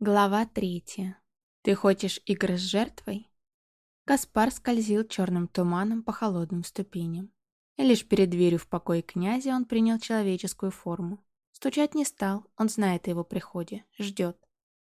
Глава третья. Ты хочешь игры с жертвой? Каспар скользил черным туманом по холодным ступеням. И лишь перед дверью в покой князя он принял человеческую форму. Стучать не стал, он знает о его приходе, ждет.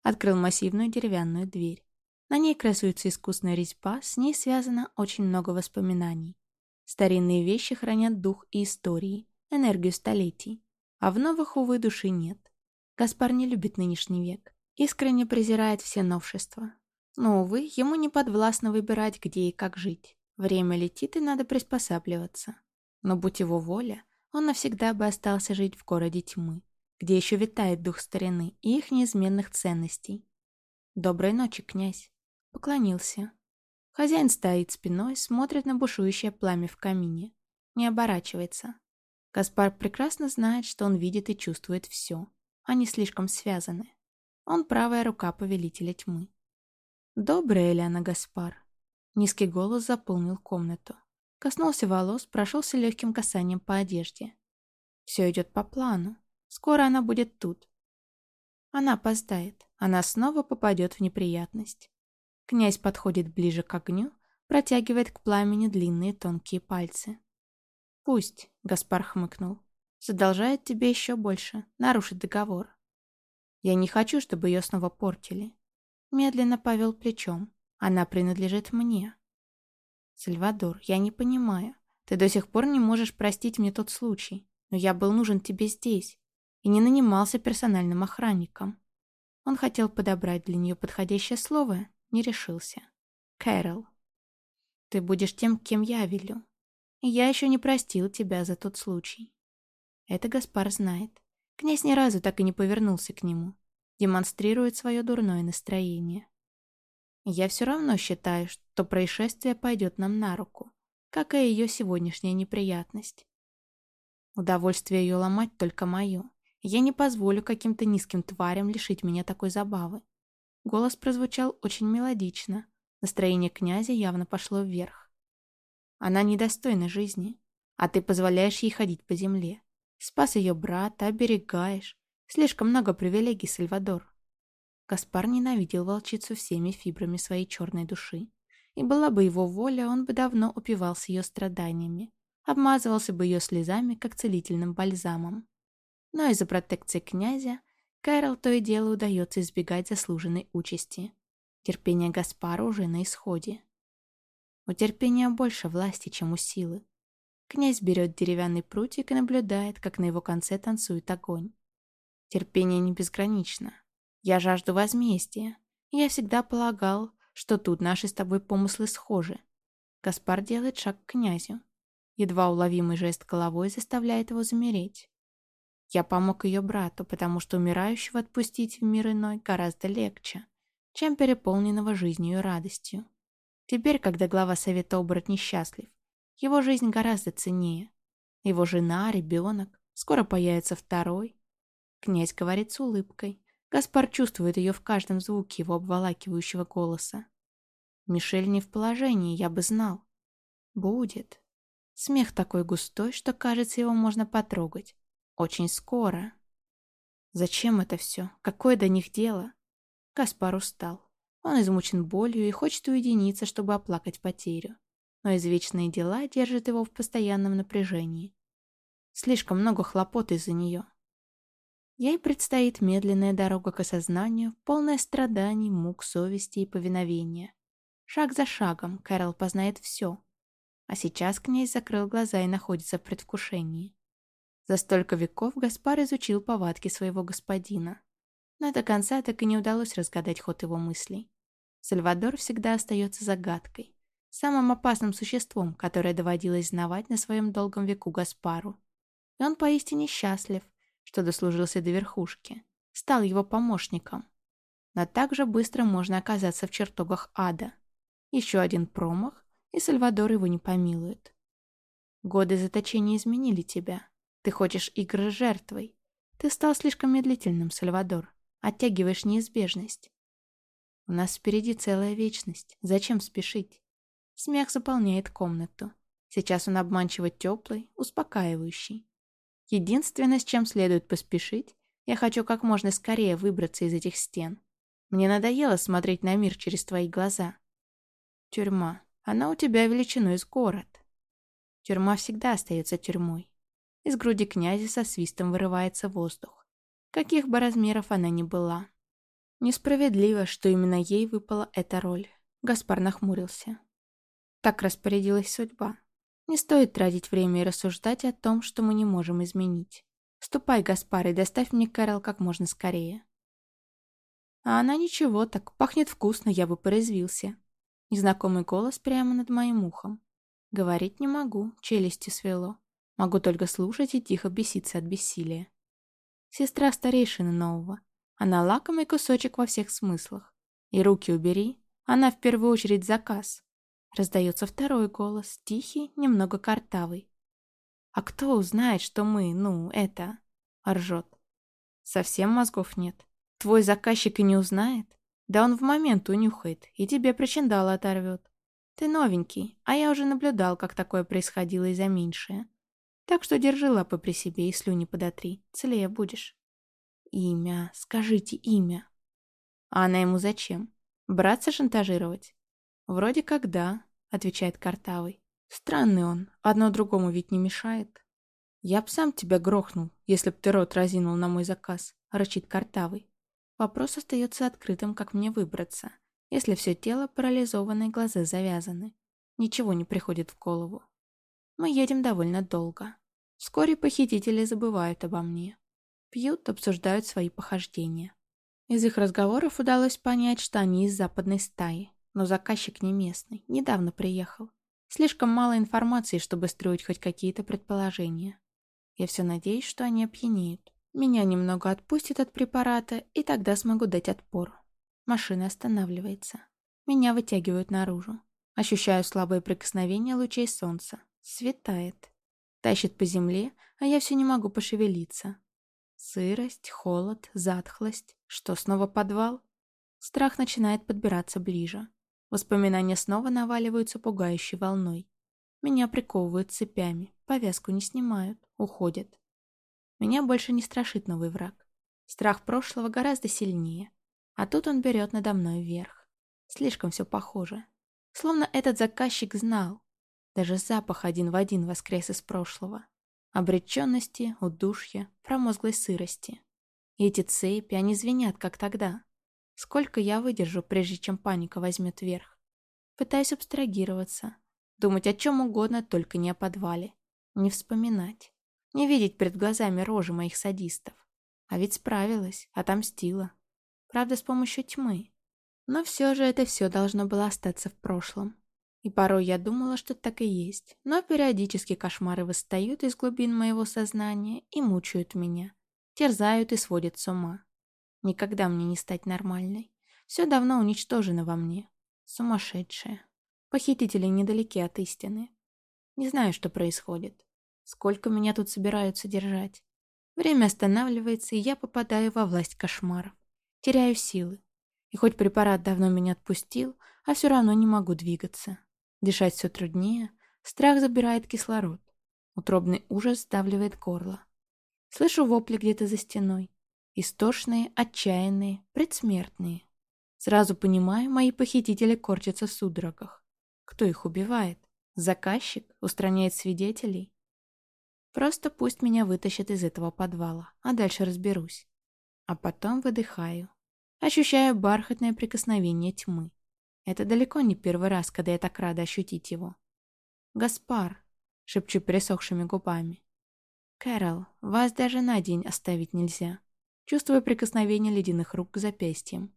Открыл массивную деревянную дверь. На ней красуется искусная резьба, с ней связано очень много воспоминаний. Старинные вещи хранят дух и истории, энергию столетий. А в новых, увы, души нет. Каспар не любит нынешний век искренне презирает все новшества. Но, увы, ему не подвластно выбирать, где и как жить. Время летит, и надо приспосабливаться. Но будь его воля, он навсегда бы остался жить в городе тьмы, где еще витает дух старины и их неизменных ценностей. «Доброй ночи, князь!» Поклонился. Хозяин стоит спиной, смотрит на бушующее пламя в камине. Не оборачивается. Каспар прекрасно знает, что он видит и чувствует все. Они слишком связаны. Он правая рука повелителя тьмы. «Добрая Элиана Гаспар!» Низкий голос заполнил комнату. Коснулся волос, прошелся легким касанием по одежде. Все идет по плану. Скоро она будет тут. Она опоздает. Она снова попадет в неприятность. Князь подходит ближе к огню, протягивает к пламени длинные тонкие пальцы. «Пусть», — Гаспар хмыкнул, — «задолжает тебе еще больше, нарушит договор». Я не хочу, чтобы ее снова портили. Медленно повел плечом. Она принадлежит мне. Сальвадор, я не понимаю. Ты до сих пор не можешь простить мне тот случай. Но я был нужен тебе здесь. И не нанимался персональным охранником. Он хотел подобрать для нее подходящее слово, не решился. Кэрол. Ты будешь тем, кем я велю. И я еще не простил тебя за тот случай. Это Гаспар знает. Князь ни разу так и не повернулся к нему. Демонстрирует свое дурное настроение. Я все равно считаю, что происшествие пойдет нам на руку, как и ее сегодняшняя неприятность. Удовольствие ее ломать только мое. Я не позволю каким-то низким тварям лишить меня такой забавы. Голос прозвучал очень мелодично. Настроение князя явно пошло вверх. Она недостойна жизни, а ты позволяешь ей ходить по земле. Спас ее брата, оберегаешь. Слишком много привилегий, Сальвадор. Каспар ненавидел волчицу всеми фибрами своей черной души. И была бы его воля, он бы давно упивался ее страданиями, обмазывался бы ее слезами, как целительным бальзамом. Но из-за протекции князя Кэрол то и дело удается избегать заслуженной участи. Терпение Гаспара уже на исходе. У терпения больше власти, чем у силы. Князь берет деревянный прутик и наблюдает, как на его конце танцует огонь. Терпение не безгранично. Я жажду возмездия. Я всегда полагал, что тут наши с тобой помыслы схожи. Каспар делает шаг к князю. Едва уловимый жест головой заставляет его замереть. Я помог ее брату, потому что умирающего отпустить в мир иной гораздо легче, чем переполненного жизнью и радостью. Теперь, когда глава Совета Оборот несчастлив, его жизнь гораздо ценнее. Его жена, ребенок, скоро появится второй. Князь говорит с улыбкой. Гаспар чувствует ее в каждом звуке его обволакивающего голоса. Мишель не в положении, я бы знал. Будет. Смех такой густой, что, кажется, его можно потрогать. Очень скоро. Зачем это все? Какое до них дело? Гаспар устал. Он измучен болью и хочет уединиться, чтобы оплакать потерю но извечные дела держат его в постоянном напряжении. Слишком много хлопот из-за нее. Ей предстоит медленная дорога к осознанию, полная страданий, мук, совести и повиновения. Шаг за шагом Кэрол познает все. А сейчас князь закрыл глаза и находится в предвкушении. За столько веков Гаспар изучил повадки своего господина. Но до конца так и не удалось разгадать ход его мыслей. Сальвадор всегда остается загадкой самым опасным существом, которое доводилось знавать на своем долгом веку Гаспару. И он поистине счастлив, что дослужился до верхушки, стал его помощником. Но также быстро можно оказаться в чертогах ада. Еще один промах, и Сальвадор его не помилует. Годы заточения изменили тебя. Ты хочешь игры с жертвой. Ты стал слишком медлительным, Сальвадор. Оттягиваешь неизбежность. У нас впереди целая вечность. Зачем спешить? Смех заполняет комнату. Сейчас он обманчиво теплый, успокаивающий. Единственное, с чем следует поспешить, я хочу как можно скорее выбраться из этих стен. Мне надоело смотреть на мир через твои глаза. Тюрьма. Она у тебя величиной с город. Тюрьма всегда остается тюрьмой. Из груди князя со свистом вырывается воздух. Каких бы размеров она ни была. Несправедливо, что именно ей выпала эта роль. Гаспар нахмурился. Так распорядилась судьба. Не стоит тратить время и рассуждать о том, что мы не можем изменить. Ступай, Гаспар, и доставь мне Кэрол как можно скорее. А она ничего так, пахнет вкусно, я бы порезвился. Незнакомый голос прямо над моим ухом. Говорить не могу, челюсти свело. Могу только слушать и тихо беситься от бессилия. Сестра старейшины нового. Она лакомый кусочек во всех смыслах. И руки убери, она в первую очередь заказ. Раздается второй голос, тихий, немного картавый. А кто узнает, что мы, ну, это... Ржет. Совсем мозгов нет. Твой заказчик и не узнает? Да он в момент унюхает и тебе причиндалы оторвет. Ты новенький, а я уже наблюдал, как такое происходило и за меньшее. Так что держи лапы при себе и слюни подотри, целее будешь. Имя, скажите имя. А она ему зачем? Браться шантажировать? Вроде как да, отвечает Картавый. Странный он, одно другому ведь не мешает. Я б сам тебя грохнул, если б ты рот разинул на мой заказ, рычит Картавый. Вопрос остается открытым, как мне выбраться, если все тело парализовано и глаза завязаны. Ничего не приходит в голову. Мы едем довольно долго. Вскоре похитители забывают обо мне. Пьют, обсуждают свои похождения. Из их разговоров удалось понять, что они из западной стаи, но заказчик не местный, недавно приехал. Слишком мало информации, чтобы строить хоть какие-то предположения. Я все надеюсь, что они опьянеют. Меня немного отпустит от препарата, и тогда смогу дать отпор. Машина останавливается. Меня вытягивают наружу. Ощущаю слабое прикосновение лучей солнца. Светает. Тащит по земле, а я все не могу пошевелиться. Сырость, холод, затхлость. Что, снова подвал? Страх начинает подбираться ближе. Воспоминания снова наваливаются пугающей волной. Меня приковывают цепями, повязку не снимают, уходят. Меня больше не страшит новый враг. Страх прошлого гораздо сильнее. А тут он берет надо мной вверх. Слишком все похоже. Словно этот заказчик знал. Даже запах один в один воскрес из прошлого. Обреченности, удушья, промозглой сырости. И эти цепи, они звенят, как тогда. Сколько я выдержу, прежде чем паника возьмет верх? Пытаюсь абстрагироваться. Думать о чем угодно, только не о подвале. Не вспоминать. Не видеть перед глазами рожи моих садистов. А ведь справилась, отомстила. Правда, с помощью тьмы. Но все же это все должно было остаться в прошлом. И порой я думала, что так и есть. Но периодически кошмары восстают из глубин моего сознания и мучают меня. Терзают и сводят с ума. Никогда мне не стать нормальной. Все давно уничтожено во мне. Сумасшедшая. Похитители недалеки от истины. Не знаю, что происходит. Сколько меня тут собираются держать? Время останавливается, и я попадаю во власть кошмаров. Теряю силы. И хоть препарат давно меня отпустил, а все равно не могу двигаться. Дышать все труднее, страх забирает кислород. Утробный ужас сдавливает горло. Слышу вопли где-то за стеной. Истошные, отчаянные, предсмертные. Сразу понимаю, мои похитители корчатся в судорогах. Кто их убивает? Заказчик? Устраняет свидетелей? Просто пусть меня вытащат из этого подвала, а дальше разберусь. А потом выдыхаю. Ощущаю бархатное прикосновение тьмы. Это далеко не первый раз, когда я так рада ощутить его. «Гаспар», — шепчу пересохшими губами. «Кэрол, вас даже на день оставить нельзя». Чувствую прикосновение ледяных рук к запястьям.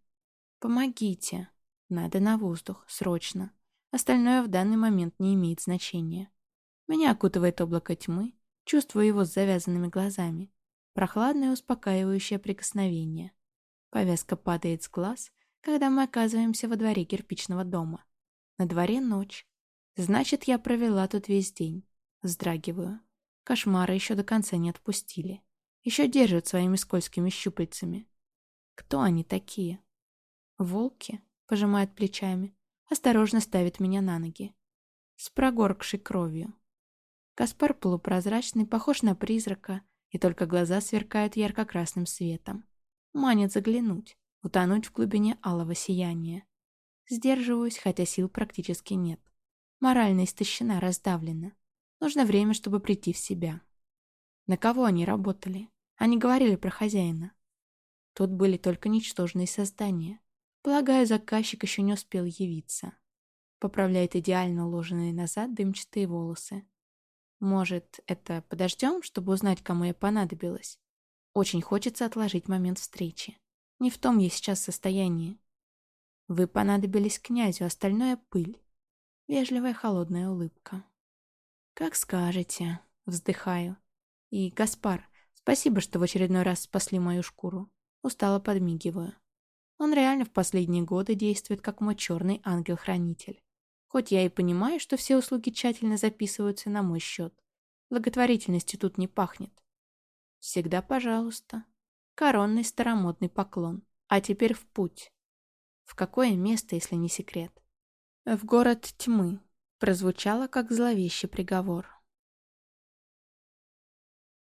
«Помогите. Надо на воздух, срочно. Остальное в данный момент не имеет значения. Меня окутывает облако тьмы, Чувствую его с завязанными глазами. Прохладное успокаивающее прикосновение. Повязка падает с глаз, когда мы оказываемся во дворе кирпичного дома. На дворе ночь. Значит, я провела тут весь день. Вздрагиваю. Кошмары еще до конца не отпустили. Еще держат своими скользкими щупальцами. Кто они такие? Волки, пожимает плечами, осторожно ставит меня на ноги. С прогоркшей кровью. Каспар полупрозрачный, похож на призрака, и только глаза сверкают ярко-красным светом. Манит заглянуть, утонуть в глубине алого сияния. Сдерживаюсь, хотя сил практически нет. Морально истощена, раздавлена. Нужно время, чтобы прийти в себя. На кого они работали? Они говорили про хозяина. Тут были только ничтожные создания. Полагаю, заказчик еще не успел явиться. Поправляет идеально уложенные назад дымчатые волосы. Может, это подождем, чтобы узнать, кому я понадобилась? Очень хочется отложить момент встречи. Не в том я сейчас состоянии. Вы понадобились князю, остальное — пыль. Вежливая холодная улыбка. Как скажете, вздыхаю. И, Гаспар, спасибо, что в очередной раз спасли мою шкуру. Устало подмигиваю. Он реально в последние годы действует как мой черный ангел-хранитель. Хоть я и понимаю, что все услуги тщательно записываются на мой счет. Благотворительностью тут не пахнет. Всегда пожалуйста. Коронный старомодный поклон. А теперь в путь. В какое место, если не секрет? В город тьмы. Прозвучало, как зловещий приговор.